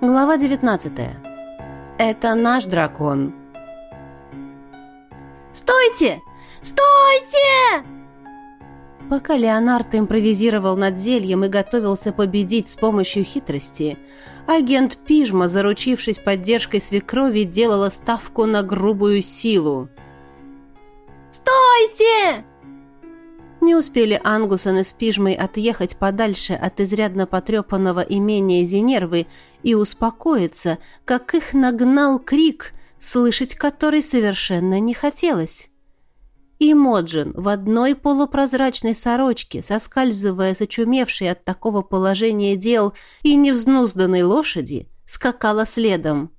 Глава 19. Это наш дракон. «Стойте! Стойте!» Пока Леонард импровизировал над зельем и готовился победить с помощью хитрости, агент Пижма, заручившись поддержкой свекрови, делала ставку на грубую силу. «Стойте!» Не успели Ангусон и с Пижмой отъехать подальше от изрядно потрепанного имения Зенервы и успокоиться, как их нагнал крик, слышать который совершенно не хотелось. И Моджин в одной полупрозрачной сорочке, соскальзывая с очумевшей от такого положения дел и невзнузданной лошади, скакала следом.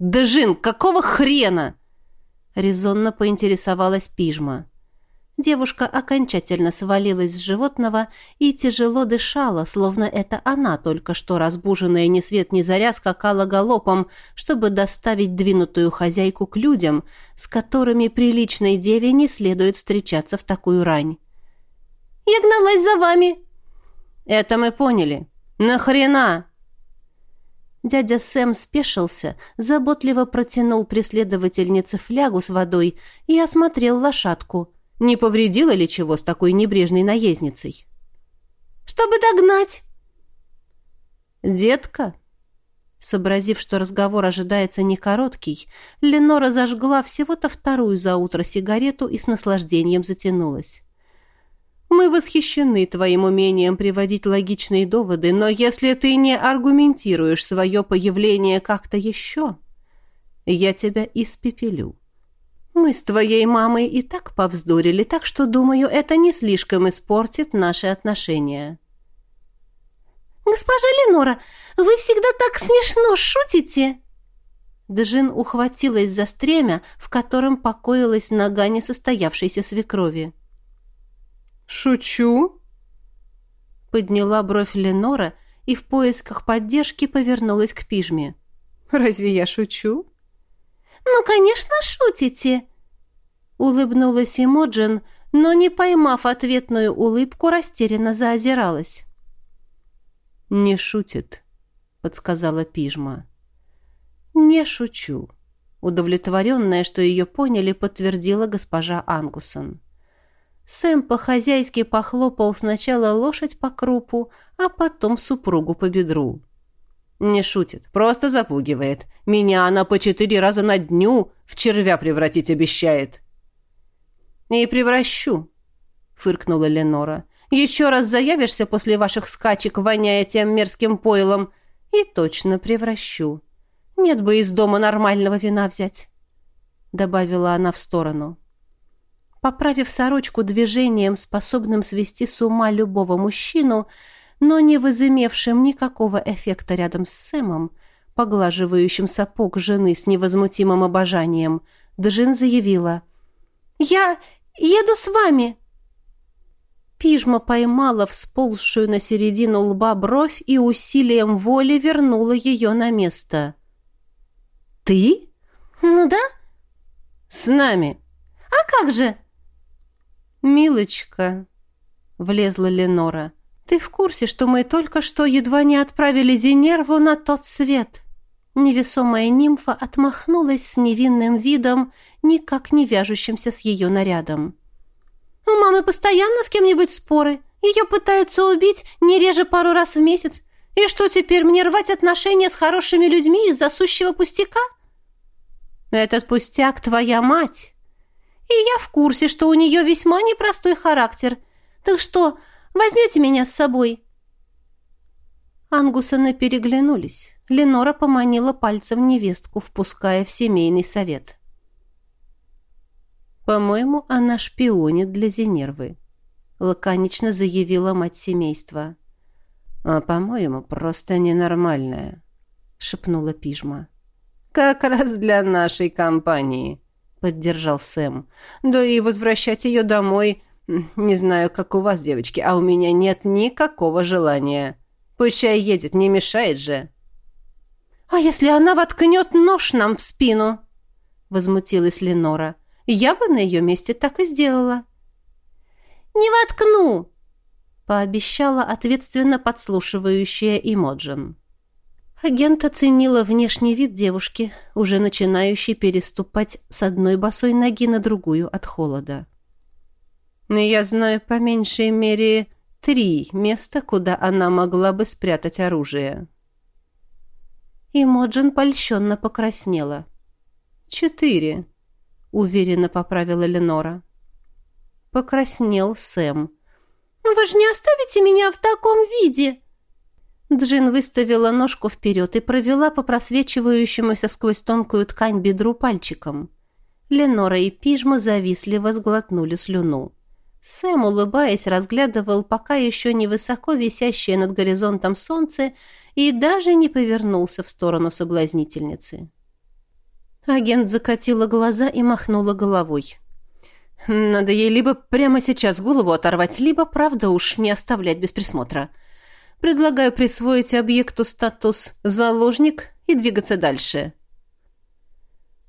«Да, Жин, какого хрена?» — резонно поинтересовалась Пижма. Девушка окончательно свалилась с животного и тяжело дышала, словно это она только что разбуженная ни свет ни заря скакала галопом, чтобы доставить двинутую хозяйку к людям, с которыми приличной деве не следует встречаться в такую рань. «Я гналась за вами!» «Это мы поняли. Нахрена?» Дядя Сэм спешился, заботливо протянул преследовательнице флягу с водой и осмотрел лошадку – не повредила ли чего с такой небрежной наездницей? «Чтобы догнать!» «Детка!» Сообразив, что разговор ожидается не короткий, Ленора зажгла всего-то вторую за утро сигарету и с наслаждением затянулась. «Мы восхищены твоим умением приводить логичные доводы, но если ты не аргументируешь свое появление как-то еще, я тебя испепелю». Мы с твоей мамой и так повздорили, так что, думаю, это не слишком испортит наши отношения. Госпожа Ленора, вы всегда так смешно шутите. Дежин ухватилась за стремя, в котором покоилась нога несостоявшейся свекрови. «Шучу?» Подняла бровь Ленора и в поисках поддержки повернулась к пижме. «Разве я шучу?» «Ну, конечно, шутите!» Улыбнулась Имоджин, но, не поймав ответную улыбку, растерянно заозиралась. «Не шутит», — подсказала Пижма. «Не шучу», — удовлетворенная, что ее поняли, подтвердила госпожа Ангусон. Сэм по-хозяйски похлопал сначала лошадь по крупу, а потом супругу по бедру. Не шутит, просто запугивает. Меня она по четыре раза на дню в червя превратить обещает. И превращу, фыркнула Ленора. Еще раз заявишься после ваших скачек, воняя тем мерзким пойлом, и точно превращу. Нет бы из дома нормального вина взять, добавила она в сторону. Поправив сорочку движением, способным свести с ума любого мужчину, но не возымевшим никакого эффекта рядом с Сэмом, поглаживающим сапог жены с невозмутимым обожанием, Джин заявила «Я еду с вами!» Пижма поймала всползшую на середину лба бровь и усилием воли вернула ее на место. «Ты?» «Ну да». «С нами». «А как же?» «Милочка», — влезла Ленора, — «Ты в курсе, что мы только что едва не отправили Зенерву на тот свет?» Невесомая нимфа отмахнулась с невинным видом, никак не вяжущимся с ее нарядом. «У мамы постоянно с кем-нибудь споры. Ее пытаются убить не реже пару раз в месяц. И что теперь, мне рвать отношения с хорошими людьми из-за сущего пустяка?» «Этот пустяк твоя мать!» «И я в курсе, что у нее весьма непростой характер. Так что, Возьмете меня с собой?» Ангусаны переглянулись. Ленора поманила пальцем невестку, впуская в семейный совет. «По-моему, она шпионит для Зенервы», — лаконично заявила мать семейства. «А, по-моему, просто ненормальная», — шепнула Пижма. «Как раз для нашей компании», — поддержал Сэм. «Да и возвращать ее домой не знаю, как у вас, девочки, а у меня нет никакого желания. Пущай едет, не мешает же. А если она воткнет нож нам в спину? Возмутилась Ленора. Я бы на ее месте так и сделала. Не воткну, пообещала ответственно подслушивающая Имоджин. Агент оценила внешний вид девушки, уже начинающей переступать с одной босой ноги на другую от холода. «Я знаю по меньшей мере три места, куда она могла бы спрятать оружие». И Моджин польщенно покраснела. «Четыре», — уверенно поправила Ленора. Покраснел Сэм. «Вы же не оставите меня в таком виде!» Джин выставила ножку вперед и провела по просвечивающемуся сквозь тонкую ткань бедру пальчиком. Ленора и Пижма завистливо сглотнули слюну. Сэм, улыбаясь, разглядывал пока еще невысоко висящее над горизонтом солнце и даже не повернулся в сторону соблазнительницы. Агент закатила глаза и махнула головой. «Надо ей либо прямо сейчас голову оторвать, либо, правда уж, не оставлять без присмотра». Предлагаю присвоить объекту статус «заложник» и двигаться дальше.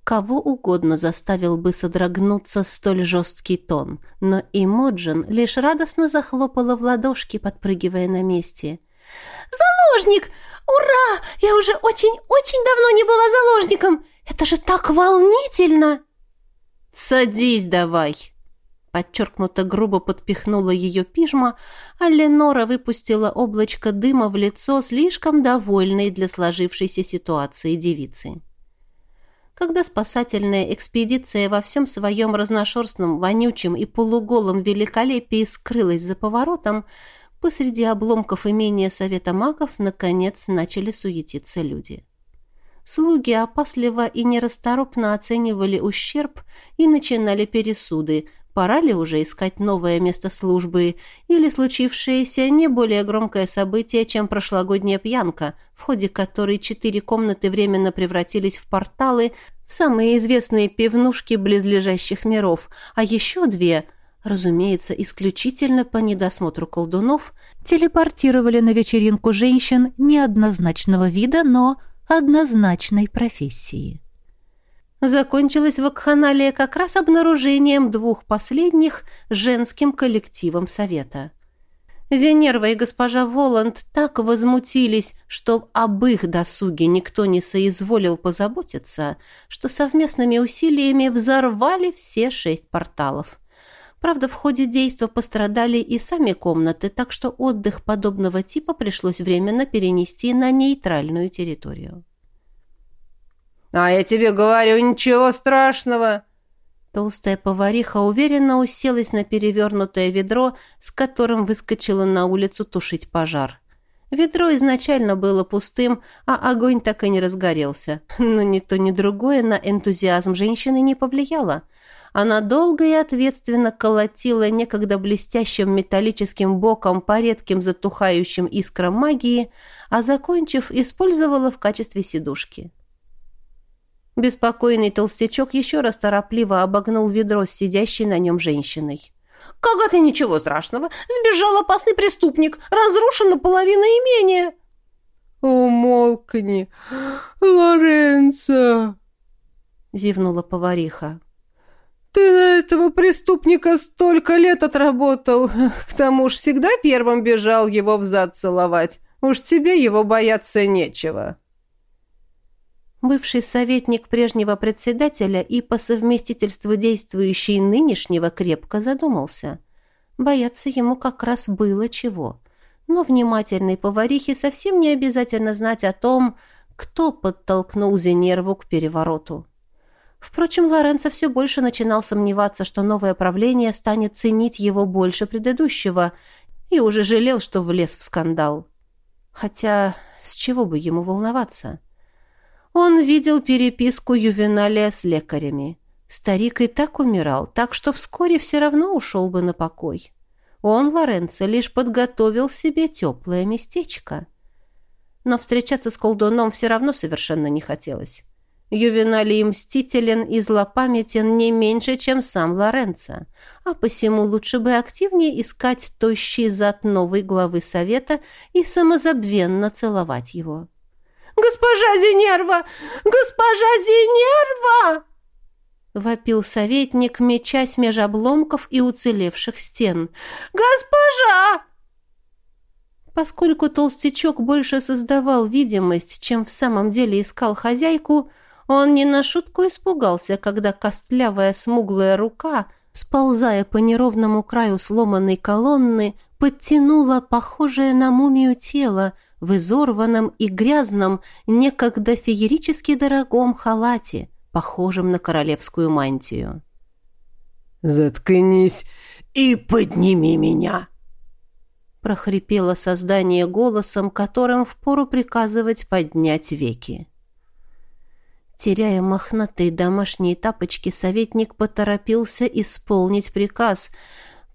Кого угодно заставил бы содрогнуться столь жесткий тон, но Имоджин лишь радостно захлопала в ладошки, подпрыгивая на месте. «Заложник! Ура! Я уже очень-очень давно не была заложником! Это же так волнительно!» «Садись давай!» Подчеркнуто грубо подпихнула ее пижма, а Ленора выпустила облачко дыма в лицо слишком довольной для сложившейся ситуации девицы. Когда спасательная экспедиция во всем своем разношерстном, вонючем и полуголом великолепии скрылась за поворотом, посреди обломков имения Совета магов наконец начали суетиться люди. Слуги опасливо и нерасторопно оценивали ущерб и начинали пересуды, Пора ли уже искать новое место службы или случившееся не более громкое событие, чем прошлогодняя пьянка, в ходе которой четыре комнаты временно превратились в порталы в самые известные пивнушки близлежащих миров, а еще две, разумеется, исключительно по недосмотру колдунов, телепортировали на вечеринку женщин неоднозначного вида, но однозначной профессии. Закончилась вакханалия как раз обнаружением двух последних женским коллективом совета. Зенерва и госпожа Воланд так возмутились, что об их досуге никто не соизволил позаботиться, что совместными усилиями взорвали все шесть порталов. Правда, в ходе действа пострадали и сами комнаты, так что отдых подобного типа пришлось временно перенести на нейтральную территорию. «А я тебе говорю, ничего страшного!» Толстая повариха уверенно уселась на перевернутое ведро, с которым выскочила на улицу тушить пожар. Ведро изначально было пустым, а огонь так и не разгорелся. Но ни то, ни другое на энтузиазм женщины не повлияло. Она долго и ответственно колотила некогда блестящим металлическим боком по редким затухающим искрам магии, а, закончив, использовала в качестве сидушки. Беспокойный толстячок еще раз торопливо обогнул ведро с сидящей на нем женщиной. «Как это ничего страшного? Сбежал опасный преступник. Разрушена половина имения». «Умолкни, Лоренцо!» — зевнула повариха. «Ты на этого преступника столько лет отработал. К тому ж всегда первым бежал его взад целовать. Уж тебе его бояться нечего». Бывший советник прежнего председателя и по совместительству действующий нынешнего крепко задумался. Бояться ему как раз было чего. Но внимательной поварихе совсем не обязательно знать о том, кто подтолкнул Зенерву к перевороту. Впрочем, Лоренцо все больше начинал сомневаться, что новое правление станет ценить его больше предыдущего, и уже жалел, что влез в скандал. Хотя с чего бы ему волноваться? Он видел переписку Ювеналия с лекарями. Старик и так умирал, так что вскоре все равно ушел бы на покой. Он, Лоренцо, лишь подготовил себе теплое местечко. Но встречаться с колдуном все равно совершенно не хотелось. Ювеналий мстителен и злопамятен не меньше, чем сам Лоренцо, а посему лучше бы активнее искать тощий зад новой главы совета и самозабвенно целовать его. Госпожа Зенерва! Госпожа Зенерва!» Вопил советник, мечась меж обломков и уцелевших стен. «Госпожа!» По Поскольку толстячок больше создавал видимость, чем в самом деле искал хозяйку, он не на шутку испугался, когда костлявая смуглая рука, сползая по неровному краю сломанной колонны, подтянула похожее на мумию тело в изорванном и грязном, некогда феерически дорогом халате, похожем на королевскую мантию. «Заткнись и подними меня!» прохрипело создание голосом, которым впору приказывать поднять веки. Теряя мохнатые домашние тапочки, советник поторопился исполнить приказ.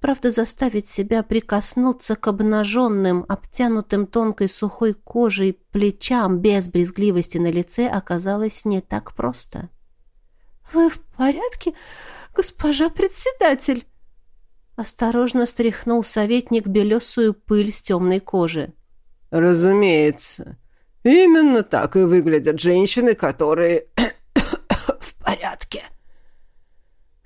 Правда, заставить себя прикоснуться к обнаженным, обтянутым тонкой сухой кожей плечам без брезгливости на лице оказалось не так просто. «Вы в порядке, госпожа председатель?» Осторожно стряхнул советник белесую пыль с темной кожи. «Разумеется. Именно так и выглядят женщины, которые в порядке».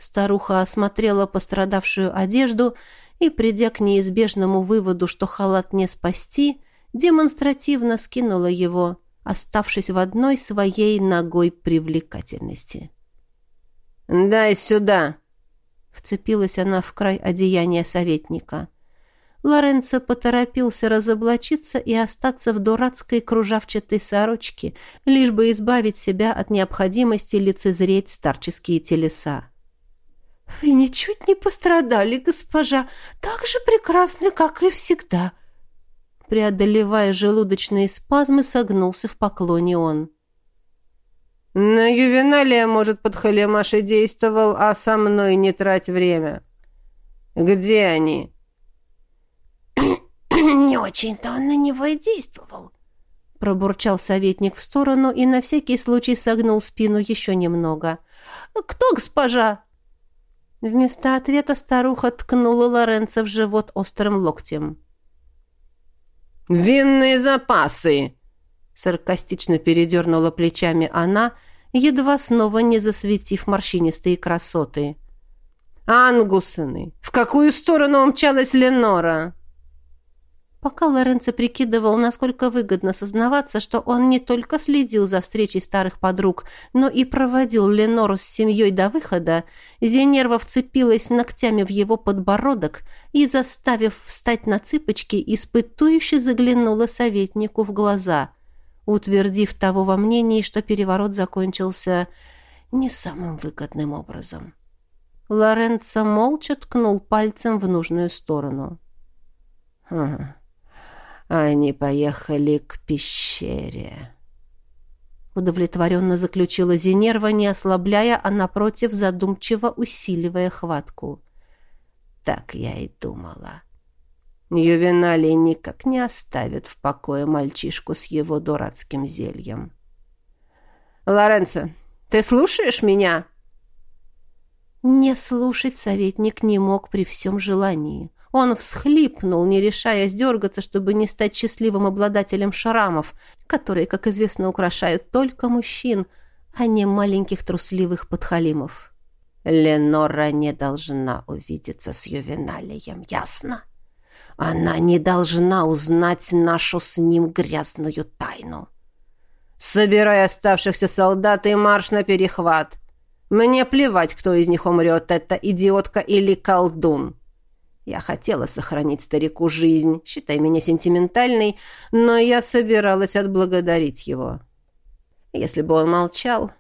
Старуха осмотрела пострадавшую одежду и, придя к неизбежному выводу, что халат не спасти, демонстративно скинула его, оставшись в одной своей ногой привлекательности. «Дай сюда!» Вцепилась она в край одеяния советника. Лоренцо поторопился разоблачиться и остаться в дурацкой кружавчатой сорочке, лишь бы избавить себя от необходимости лицезреть старческие телеса. «Вы ничуть не пострадали, госпожа, так же прекрасны, как и всегда», преодолевая желудочные спазмы, согнулся в поклоне он. На ювеналия, может, под халемашей действовал, а со мной не трать время. Где они? Не очень-то он на него и действовал. Пробурчал советник в сторону и на всякий случай согнул спину еще немного. «Кто госпожа?» Вместо ответа старуха ткнула Лоренца в живот острым локтем. «Винные запасы!» Саркастично передернула плечами она, едва снова не засветив морщинистые красоты. «Ангусаны! В какую сторону умчалась Ленора?» Пока Лоренцо прикидывал, насколько выгодно сознаваться, что он не только следил за встречей старых подруг, но и проводил Ленору с семьей до выхода, Зенерва вцепилась ногтями в его подбородок и, заставив встать на цыпочки, испытующе заглянула советнику в глаза, утвердив того во мнении, что переворот закончился не самым выгодным образом. Лоренцо молча ткнул пальцем в нужную сторону. «Ага». Они поехали к пещере. Удовлетворенно заключила Зенерва, не ослабляя, а напротив задумчиво усиливая хватку. Так я и думала. Ювеналий никак не оставит в покое мальчишку с его дурацким зельем. «Лоренцо, ты слушаешь меня?» Не слушать советник не мог при всем желании. Он всхлипнул, не решаясь дергаться, чтобы не стать счастливым обладателем шрамов, которые, как известно, украшают только мужчин, а не маленьких трусливых подхалимов. «Ленора не должна увидеться с Ювеналием, ясно? Она не должна узнать нашу с ним грязную тайну. Собирай оставшихся солдат и марш на перехват. Мне плевать, кто из них умрет, это идиотка или колдун». Я хотела сохранить старику жизнь, считай меня сентиментальной, но я собиралась отблагодарить его. Если бы он молчал,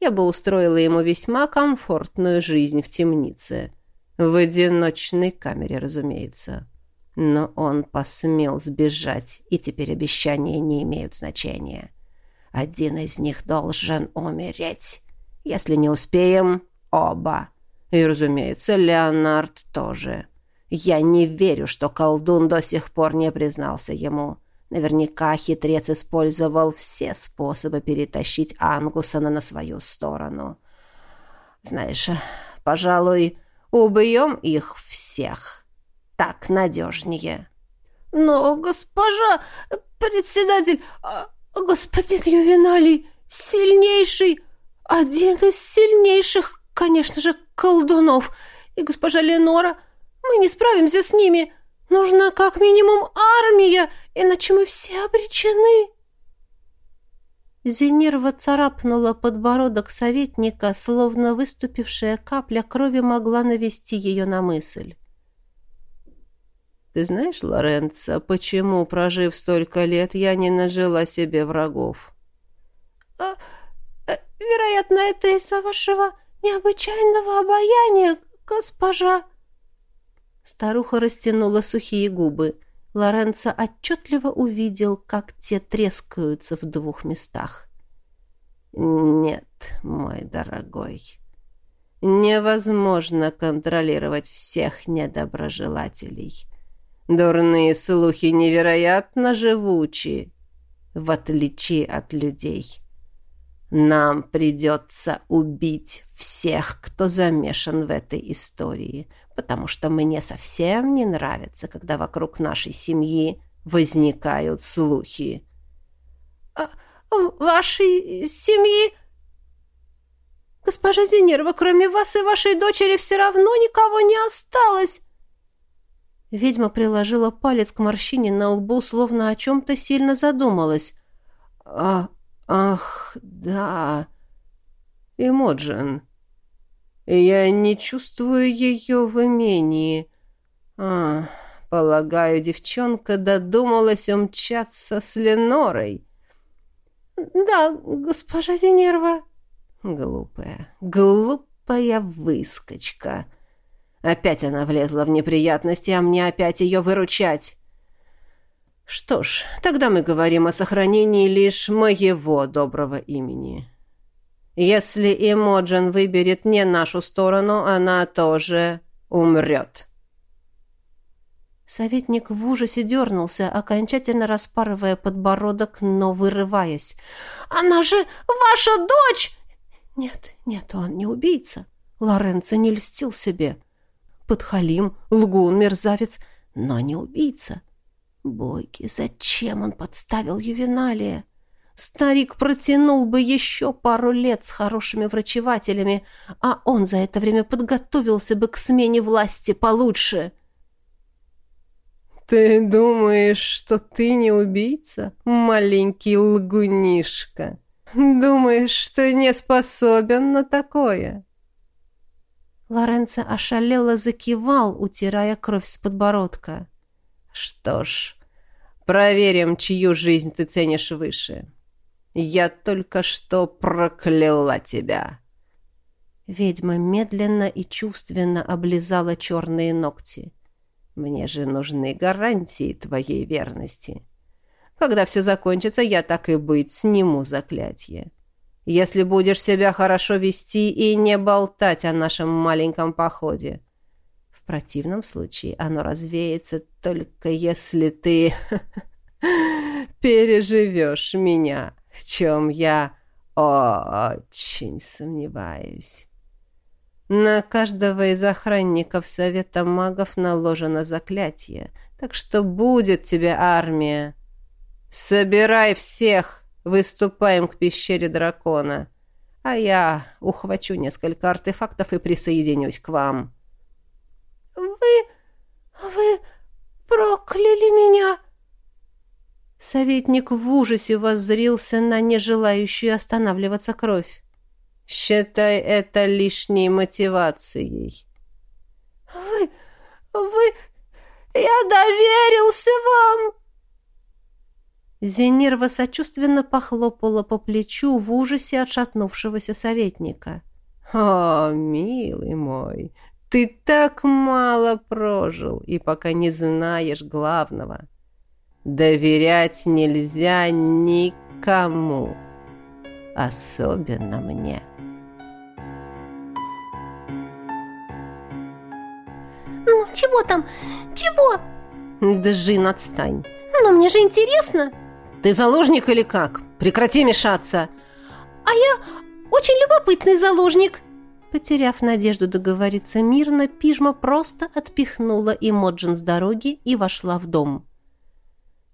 я бы устроила ему весьма комфортную жизнь в темнице. В одиночной камере, разумеется. Но он посмел сбежать, и теперь обещания не имеют значения. Один из них должен умереть. Если не успеем, оба. И, разумеется, Леонард тоже. Я не верю, что колдун до сих пор не признался ему. Наверняка хитрец использовал все способы перетащить Ангусона на свою сторону. Знаешь, пожалуй, убьем их всех. Так надежнее. Но, госпожа, председатель, а, господин Ювеналий, сильнейший, один из сильнейших, конечно же, колдунов, и госпожа Ленора — мы не справимся с ними. Нужна как минимум армия иначе мы все обречены!» Зенирва царапнула подбородок советника, словно выступившая капля крови могла навести ее на мысль. «Ты знаешь, Лоренцо, почему, прожив столько лет, я не нажила себе врагов?» а, а, «Вероятно, это из-за вашего необычайного обаяния, госпожа!» Старуха растянула сухие губы. Лоренцо отчетливо увидел, как те трескаются в двух местах. «Нет, мой дорогой, невозможно контролировать всех недоброжелателей. Дурные слухи невероятно живучи, в отличие от людей. Нам придется убить всех, кто замешан в этой истории, потому что мне совсем не нравится, когда вокруг нашей семьи возникают слухи. А, «Вашей семьи?» «Госпожа Зенерова, кроме вас и вашей дочери все равно никого не осталось!» Ведьма приложила палец к морщине на лбу, словно о чем-то сильно задумалась. «А Ах, да. Эмоджин. Я не чувствую ее в имении. А, полагаю, девчонка додумалась умчаться с Ленорой. Да, госпожа Зенерва. Глупая, глупая выскочка. Опять она влезла в неприятности, а мне опять ее выручать. Что ж, тогда мы говорим о сохранении лишь моего доброго имени. Если Эмоджин выберет не нашу сторону, она тоже умрет. Советник в ужасе дернулся, окончательно распарывая подбородок, но вырываясь. «Она же ваша дочь!» «Нет, нет, он не убийца. Лоренцо не льстил себе. Подхалим, лгун, мерзавец, но не убийца. Боги, зачем он подставил Ювеналия? Старик протянул бы еще пару лет с хорошими врачевателями, а он за это время подготовился бы к смене власти получше. «Ты думаешь, что ты не убийца, маленький лгунишка? Думаешь, что не способен на такое?» Лоренцо ошалело закивал, утирая кровь с подбородка. Что ж, проверим, чью жизнь ты ценишь выше. Я только что прокляла тебя. Ведьма медленно и чувственно облизала черные ногти. Мне же нужны гарантии твоей верности. Когда все закончится, я так и быть сниму заклятие. Если будешь себя хорошо вести и не болтать о нашем маленьком походе. В противном случае оно развеется только если ты переживешь меня, в чем я очень сомневаюсь. На каждого из охранников Совета магов наложено заклятие, так что будет тебе армия. Собирай всех, выступаем к пещере дракона, а я ухвачу несколько артефактов и присоединюсь к вам. «Вы... вы прокляли меня!» Советник в ужасе воззрился на нежелающую останавливаться кровь. «Считай это лишней мотивацией». «Вы... вы... я доверился вам!» Зенерва сочувственно похлопала по плечу в ужасе отшатнувшегося советника. «О, милый мой, ты так мало прожил и пока не знаешь главного. Доверять нельзя никому, особенно мне. «Ну, чего там? Чего?» «Джин, отстань!» «Но мне же интересно!» «Ты заложник или как? Прекрати мешаться!» «А я очень любопытный заложник!» Потеряв надежду договориться мирно, Пижма просто отпихнула Имоджин с дороги и вошла в дом.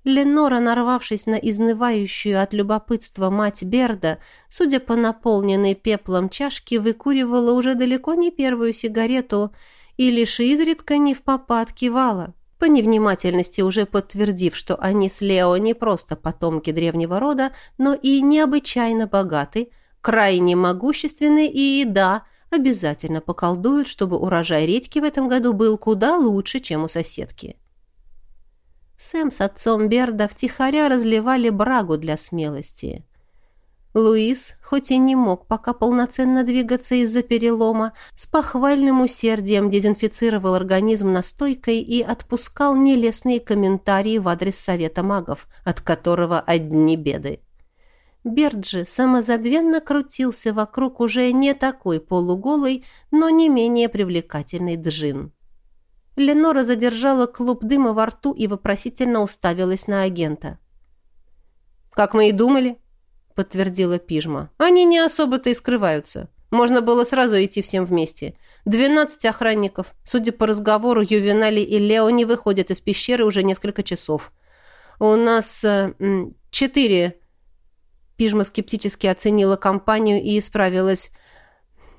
Ленора, нарвавшись на изнывающую от любопытства мать Берда, судя по наполненной пеплом чашке, выкуривала уже далеко не первую сигарету и лишь изредка не в попад кивала. по невнимательности уже подтвердив, что они с Лео не просто потомки древнего рода, но и необычайно богаты, крайне могущественны и, да, обязательно поколдуют, чтобы урожай редьки в этом году был куда лучше, чем у соседки. Сэм с отцом Берда втихаря разливали брагу для смелости. Луис, хоть и не мог пока полноценно двигаться из-за перелома, с похвальным усердием дезинфицировал организм настойкой и отпускал нелестные комментарии в адрес Совета магов, от которого одни беды. Берджи самозабвенно крутился вокруг уже не такой полуголый, но не менее привлекательный джин. Ленора задержала клуб дыма во рту и вопросительно уставилась на агента. «Как мы и думали», подтвердила Пижма. «Они не особо-то и скрываются. Можно было сразу идти всем вместе. Двенадцать охранников. Судя по разговору, Ювенали и Лео не выходят из пещеры уже несколько часов. У нас э, четыре...» Пижма скептически оценила компанию и исправилась.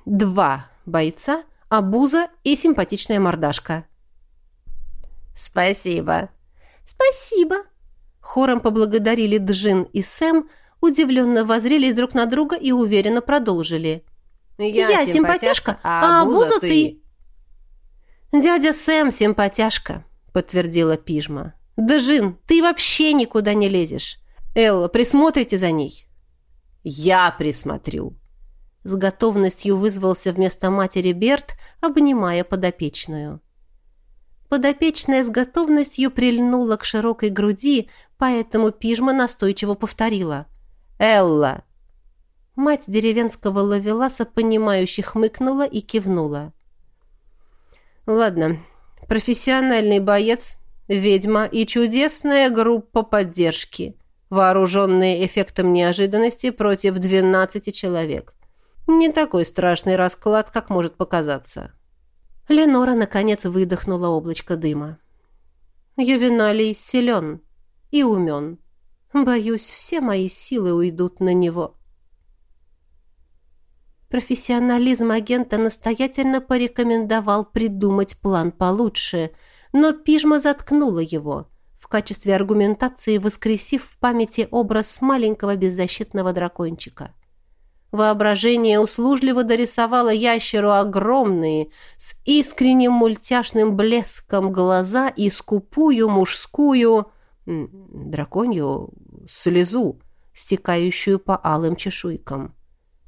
«Два бойца, обуза и симпатичная мордашка». «Спасибо». «Спасибо». Хором поблагодарили Джин и Сэм, удивленно воззрелись друг на друга и уверенно продолжили. «Я, Я симпатяшка, а Абуза ты...» «Дядя Сэм симпатяшка», — подтвердила Пижма. «Да, Жин, ты вообще никуда не лезешь. Элла, присмотрите за ней». «Я присмотрю», — с готовностью вызвался вместо матери Берт, обнимая подопечную. Подопечная с готовностью прильнула к широкой груди, поэтому Пижма настойчиво повторила. Элла!» Мать деревенского лавеласа, понимающе хмыкнула и кивнула. «Ладно, профессиональный боец, ведьма и чудесная группа поддержки, вооруженные эффектом неожиданности против 12 человек. Не такой страшный расклад, как может показаться». Ленора, наконец, выдохнула облачко дыма. Ювеналий силен и умен. Боюсь, все мои силы уйдут на него. Профессионализм агента настоятельно порекомендовал придумать план получше, но пижма заткнула его, качестве аргументации воскресив в памяти образ маленького беззащитного дракончика. Воображение услужливо дорисовало ящеру огромные, с искренним мультяшным блеском глаза и скупую мужскую драконью слезу, стекающую по алым чешуйкам,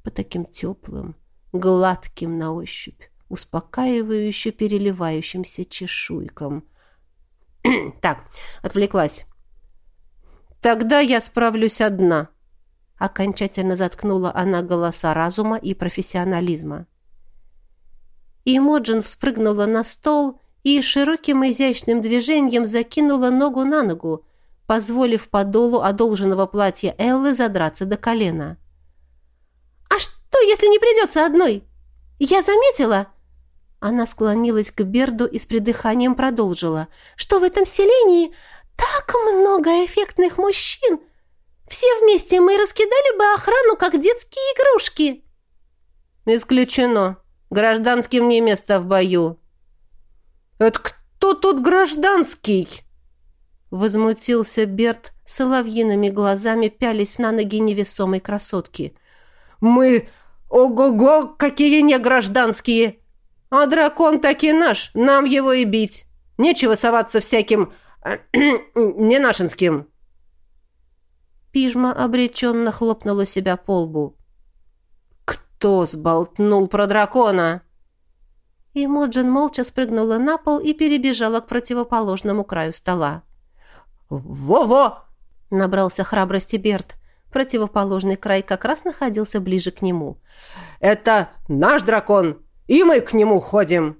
по таким теплым, гладким на ощупь, успокаивающе переливающимся чешуйкам. так, отвлеклась. Тогда я справлюсь одна. Окончательно заткнула она голоса разума и профессионализма. Имоджин вспрыгнула на стол и широким изящным движением закинула ногу на ногу, позволив подолу одолженного платья Эллы задраться до колена. «А что, если не придется одной? Я заметила...» Она склонилась к Берду и с придыханием продолжила, что в этом селении так много эффектных мужчин. Все вместе мы раскидали бы охрану, как детские игрушки. «Исключено. Гражданским не место в бою». «Это кто тут гражданский?» Возмутился Берт, соловьиными глазами пялись на ноги невесомой красотки. «Мы... Ого-го, какие не гражданские! А дракон таки наш, нам его и бить. Нечего соваться всяким... не нашинским!» Пижма обреченно хлопнула себя по лбу. «Кто сболтнул про дракона?» И Моджин молча спрыгнула на пол и перебежала к противоположному краю стола. «Во-во!» — набрался храбрости Берт. Противоположный край как раз находился ближе к нему. «Это наш дракон, и мы к нему ходим!»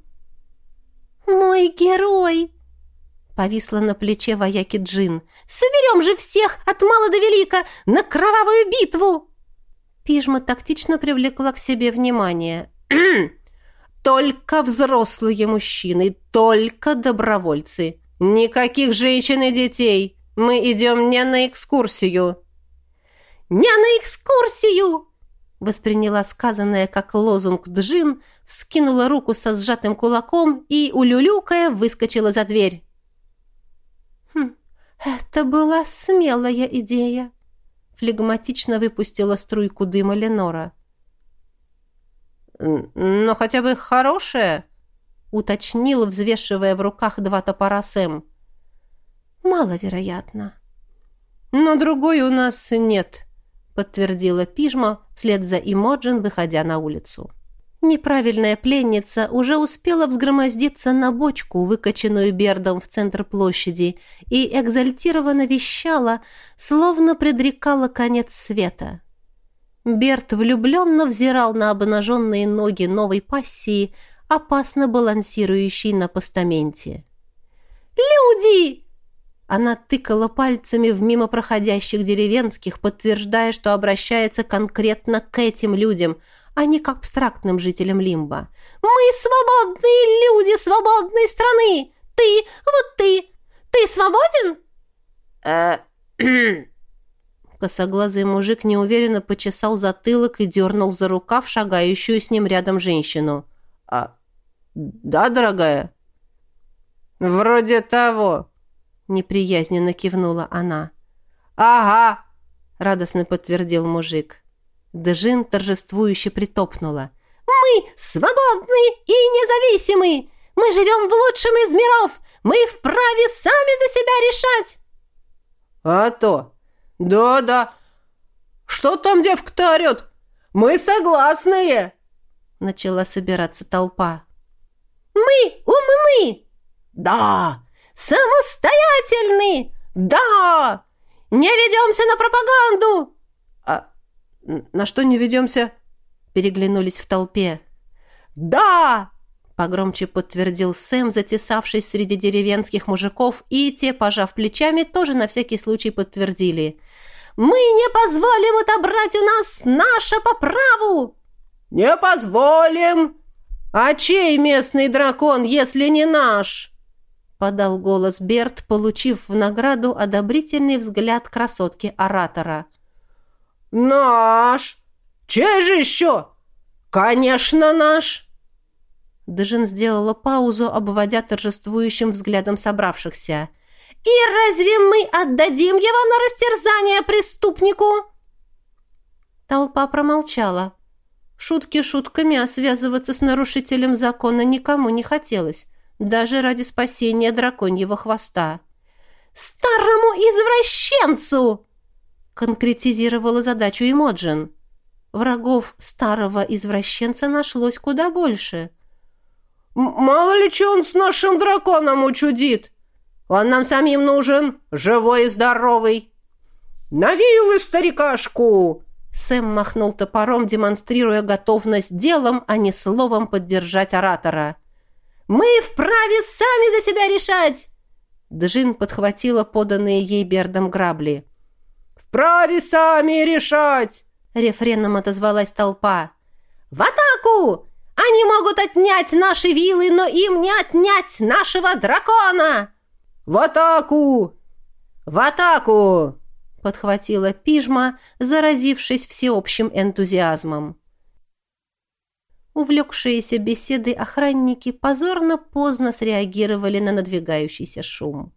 «Мой герой!» Повисла на плече вояки Джин. «Соберем же всех от мала до велика на кровавую битву!» Пижма тактично привлекла к себе внимание. «Только взрослые мужчины, только добровольцы!» «Никаких женщин и детей! Мы идем не на экскурсию!» «Не на экскурсию!» Восприняла сказанное как лозунг Джин, вскинула руку со сжатым кулаком и, улюлюкая, выскочила за дверь. «Это была смелая идея», — флегматично выпустила струйку дыма Ленора. «Но хотя бы хорошая», — уточнил, взвешивая в руках два топора Сэм. «Маловероятно». «Но другой у нас нет», — подтвердила Пижма, вслед за Имоджин, выходя на улицу. Неправильная пленница уже успела взгромоздиться на бочку, выкачанную Бердом в центр площади, и экзальтированно вещала, словно предрекала конец света. Берт влюбленно взирал на обнаженные ноги новой пассии, опасно балансирующей на постаменте. «Люди!» Она тыкала пальцами в мимо проходящих деревенских, подтверждая, что обращается конкретно к этим людям – а не к абстрактным жителям Лимба. «Мы свободные люди свободной страны! Ты, вот ты! Ты свободен?» «Э, Косоглазый мужик неуверенно почесал затылок и дернул за рукав шагающую с ним рядом женщину. «А, да, дорогая?» «Вроде того», — неприязненно кивнула она. «Ага», — радостно подтвердил мужик. Дежин торжествующе притопнула. «Мы свободны и независимы! Мы живем в лучшем из миров! Мы вправе сами за себя решать!» «А то! Да-да! Что там девка-то орет? Мы согласные!» Начала собираться толпа. «Мы умны!» «Да! Самостоятельны!» «Да! Не ведемся на пропаганду!» «На что не ведемся?» Переглянулись в толпе. «Да!» Погромче подтвердил Сэм, затесавшись среди деревенских мужиков, и те, пожав плечами, тоже на всякий случай подтвердили. «Мы не позволим отобрать у нас наше по праву!» «Не позволим! А чей местный дракон, если не наш?» Подал голос Берт, получив в награду одобрительный взгляд красотки-оратора. «Наш! Чей же еще? Конечно, наш!» Дежин сделала паузу, обводя торжествующим взглядом собравшихся. «И разве мы отдадим его на растерзание преступнику?» Толпа промолчала. Шутки шутками, а связываться с нарушителем закона никому не хотелось, даже ради спасения драконьего хвоста. «Старому извращенцу!» конкретизировала задачу Эмоджин. Врагов старого извращенца нашлось куда больше. «Мало ли что он с нашим драконом учудит! Он нам самим нужен, живой и здоровый!» «На вилы старикашку!» Сэм махнул топором, демонстрируя готовность делом, а не словом поддержать оратора. «Мы вправе сами за себя решать!» Джин подхватила поданные ей Бердом грабли. «Вправе сами решать!» — рефреном отозвалась толпа. «В атаку! Они могут отнять наши вилы, но им не отнять нашего дракона!» «В атаку! В атаку!» — подхватила пижма, заразившись всеобщим энтузиазмом. Увлекшиеся беседой охранники позорно поздно среагировали на надвигающийся шум.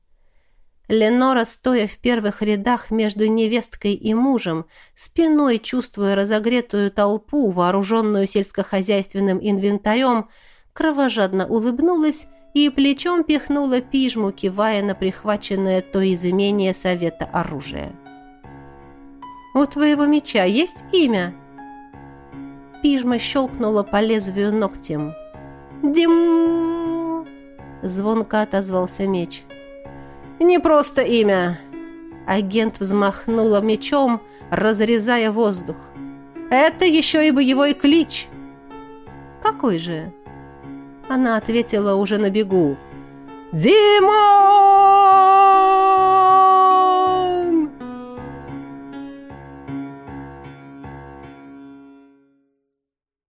Ленора, стоя в первых рядах между невесткой и мужем, спиной чувствуя разогретую толпу, вооруженную сельскохозяйственным инвентарем, кровожадно улыбнулась и плечом пихнула пижму, кивая на прихваченное то из имения совета оружия. «У твоего меча есть имя?» Пижма щелкнула по лезвию ногтем. «Дим!» Звонко отозвался меч. Не просто имя. Агент взмахнула мечом, разрезая воздух. Это еще и боевой клич. Какой же? Она ответила уже на бегу. «Димон!»